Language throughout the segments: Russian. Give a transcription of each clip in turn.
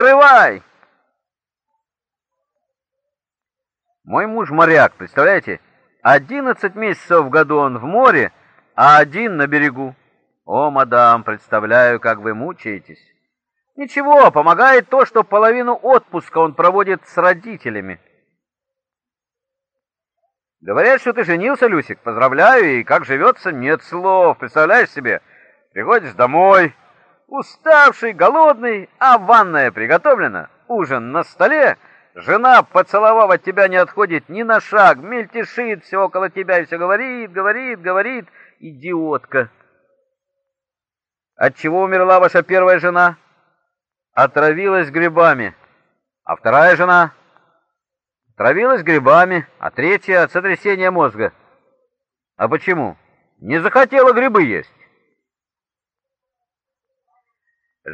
Открывай! Мой муж моряк, представляете? Одиннадцать месяцев в году он в море, а один на берегу. О, мадам, представляю, как вы мучаетесь. Ничего, помогает то, что половину отпуска он проводит с родителями. Говорят, что ты женился, Люсик. Поздравляю, и как живется, нет слов. Представляешь себе, приходишь домой, уставший, голодный, а ванная приготовлена, ужин на столе, жена, поцеловав от тебя, не отходит ни на шаг, мельтешит все около тебя и все говорит, говорит, говорит, идиотка. От чего умерла ваша первая жена? Отравилась грибами. А вторая жена? Травилась грибами, а третья от сотрясения мозга. А почему? Не захотела грибы есть.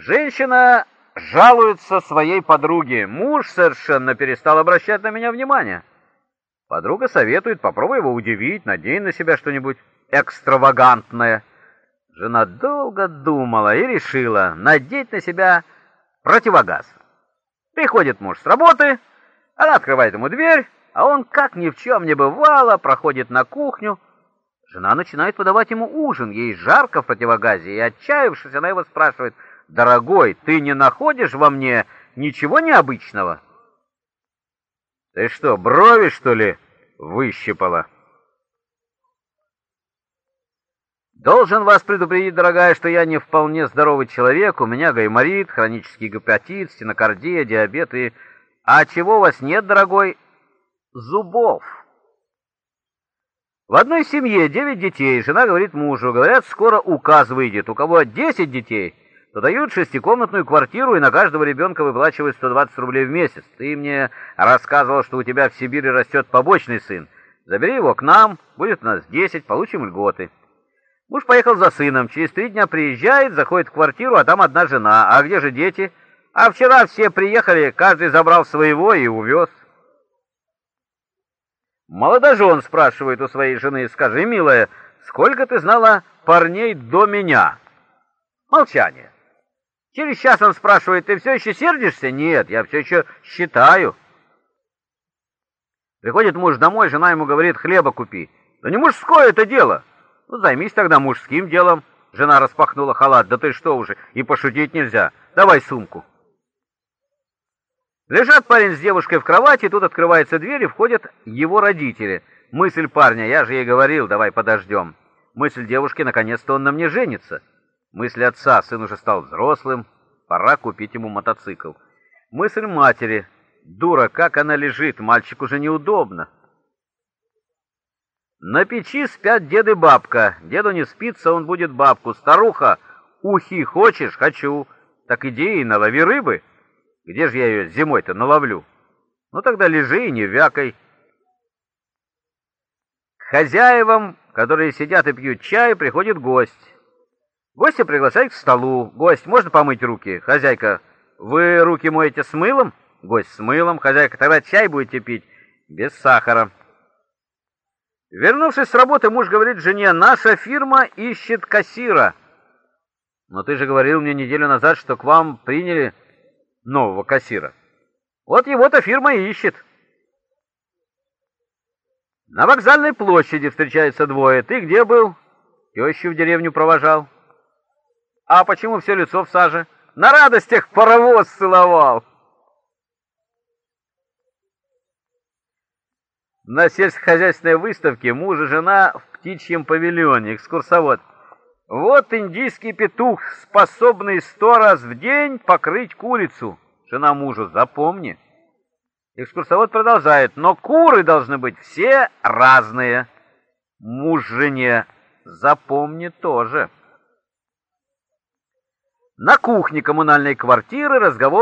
Женщина жалуется своей подруге. Муж совершенно перестал обращать на меня внимание. Подруга советует, попробуй его удивить, надень на себя что-нибудь экстравагантное. Жена долго думала и решила надеть на себя противогаз. Приходит муж с работы, она открывает ему дверь, а он, как ни в чем не бывало, проходит на кухню. Жена начинает подавать ему ужин, ей жарко в противогазе, и, отчаявшись, она его спрашивает, «Дорогой, ты не находишь во мне ничего необычного?» «Ты что, брови, что ли, выщипала?» Должен вас предупредить, дорогая, что я не вполне здоровый человек, у меня гайморит, хронический гепатит, стенокардия, диабет и... А чего у вас нет, дорогой? Зубов. В одной семье девять детей, жена говорит мужу, говорят, скоро указ выйдет, у кого десять детей, то дают шестикомнатную квартиру и на каждого ребенка выплачивают 120 рублей в месяц. Ты мне рассказывал, что у тебя в Сибири растет побочный сын. Забери его к нам, будет у нас десять, получим льготы. Муж поехал за сыном, через три дня приезжает, заходит в квартиру, а там одна жена. А где же дети? А вчера все приехали, каждый забрал своего и увез. Молодожен спрашивает у своей жены, скажи, милая, сколько ты знала парней до меня? Молчание. Через час он спрашивает, ты все еще сердишься? Нет, я все еще считаю. Приходит муж домой, жена ему говорит, хлеба купи. Да не мужское это дело. Ну, займись тогда мужским делом. Жена распахнула халат. Да ты что уже, и пошутить нельзя. Давай сумку. Лежат парень с девушкой в кровати, тут открывается дверь, и входят его родители. Мысль парня, я же ей говорил, давай подождем. Мысль девушки, наконец-то он на мне женится. Мысль отца, сын уже стал взрослым, пора купить ему мотоцикл. Мысль матери, дура, как она лежит, мальчик уже неудобно. На печи спят дед и бабка. Деду не спится, он будет бабку. Старуха, ухи хочешь? Хочу. Так иди и налови рыбы. Где же я ее зимой-то наловлю? Ну тогда лежи и не вякай. К хозяевам, которые сидят и пьют чай, приходит гость. Гостя приглашают к столу. Гость, можно помыть руки? Хозяйка, вы руки моете с мылом? Гость с мылом. Хозяйка, тогда чай будете пить без сахара. Вернувшись с работы, муж говорит жене, наша фирма ищет кассира. Но ты же говорил мне неделю назад, что к вам приняли нового кассира. Вот его-то фирма и ищет. На вокзальной площади встречаются двое. Ты где был? Тещу в деревню провожал. А почему все лицо в саже? На радостях паровоз целовал. На сельскохозяйственной выставке муж и жена в птичьем павильоне, экскурсовод. Вот индийский петух, способный сто раз в день покрыть курицу. Жена мужу, запомни. Экскурсовод продолжает, но куры должны быть все разные. Муж жене, запомни тоже. На кухне коммунальной квартиры разговор